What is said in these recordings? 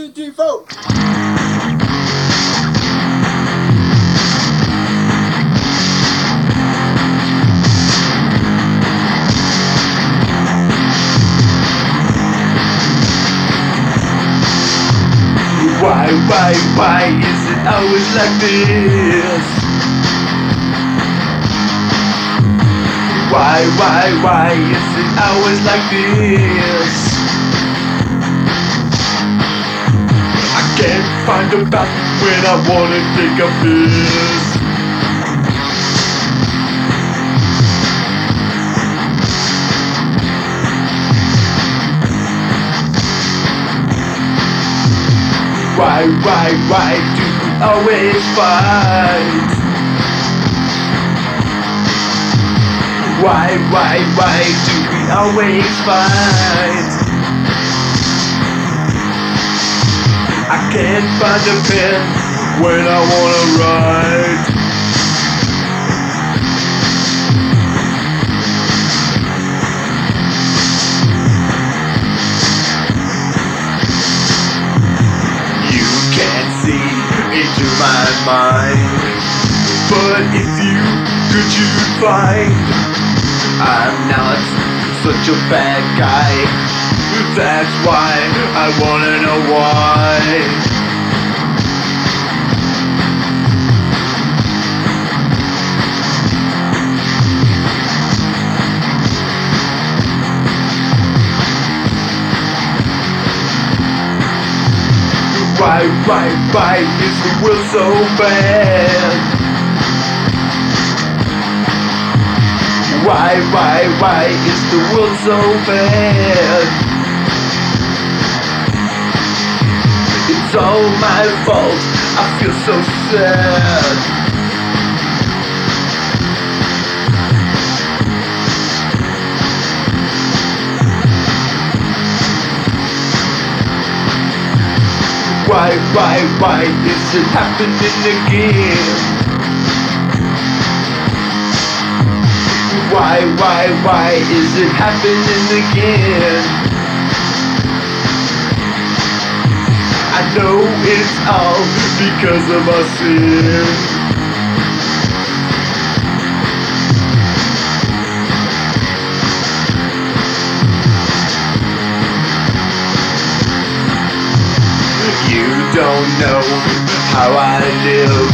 two, three, four. Why, why, why is it always like this? Why, why, why is it always like this? Find a bathroom when I wanna take a piss. Why, why, why do we always fight? Why, why, why do we always fight? I can't find a pen when I wanna write. You can't see into my mind, but if you could, you'd find I'm not such a bad guy. That's why I wanna know why. Why, why, why is the world so bad? Why, why, why is the world so bad? It's all my fault, I feel so sad. Why, why, why is it happening again? Why, why, why is it happening again? Know it's all because of our sin. You don't know how I live.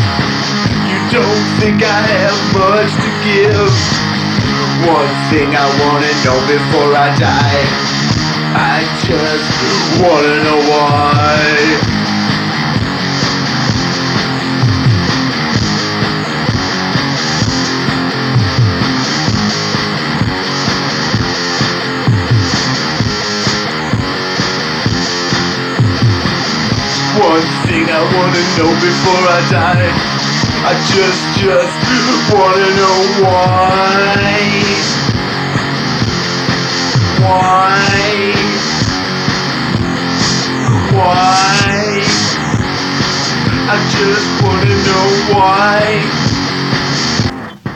You don't think I have much to give. One thing I wanna know before I die. I just wanna know why. One thing I wanna know before I die. I just, just wanna know why. just wanna know why.